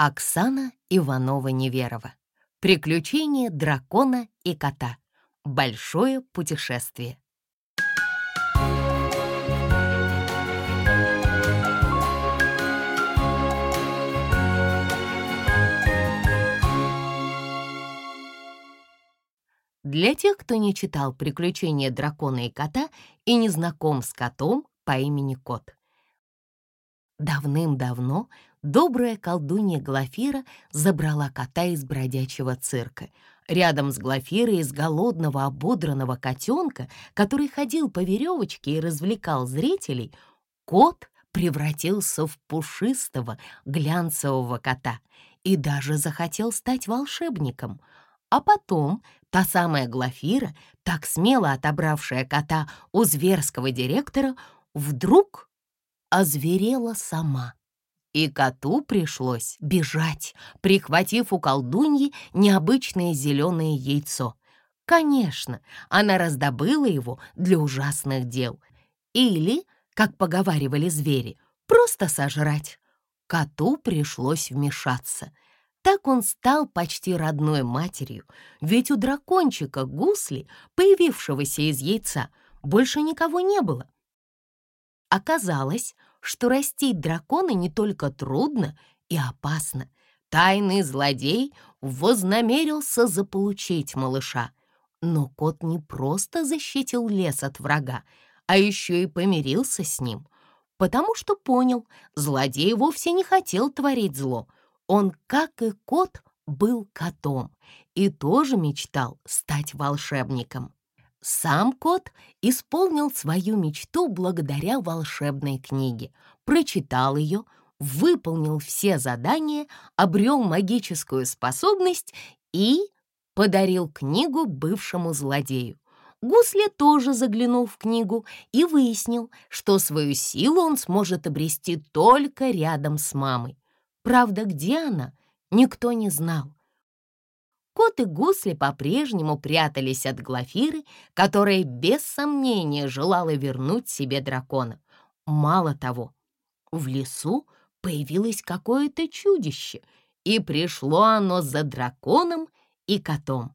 Оксана Иванова-Неверова. Приключения дракона и кота. Большое путешествие. Для тех, кто не читал «Приключения дракона и кота» и не знаком с котом по имени Кот. Давным-давно добрая колдунья Глафира забрала кота из бродячего цирка. Рядом с Глафирой из голодного ободранного котенка, который ходил по веревочке и развлекал зрителей, кот превратился в пушистого глянцевого кота и даже захотел стать волшебником. А потом та самая Глафира, так смело отобравшая кота у зверского директора, вдруг озверела сама и коту пришлось бежать, прихватив у колдуньи необычное зеленое яйцо. Конечно, она раздобыла его для ужасных дел. Или, как поговаривали звери, просто сожрать. Коту пришлось вмешаться. Так он стал почти родной матерью, ведь у дракончика Гусли, появившегося из яйца, больше никого не было. Оказалось, что растить дракона не только трудно и опасно. Тайный злодей вознамерился заполучить малыша. Но кот не просто защитил лес от врага, а еще и помирился с ним, потому что понял, злодей вовсе не хотел творить зло. Он, как и кот, был котом и тоже мечтал стать волшебником. Сам кот исполнил свою мечту благодаря волшебной книге, прочитал ее, выполнил все задания, обрел магическую способность и подарил книгу бывшему злодею. Гусли тоже заглянул в книгу и выяснил, что свою силу он сможет обрести только рядом с мамой. Правда, где она, никто не знал. Кот и гусли по-прежнему прятались от Глафиры, которая без сомнения желала вернуть себе дракона. Мало того, в лесу появилось какое-то чудище, и пришло оно за драконом и котом.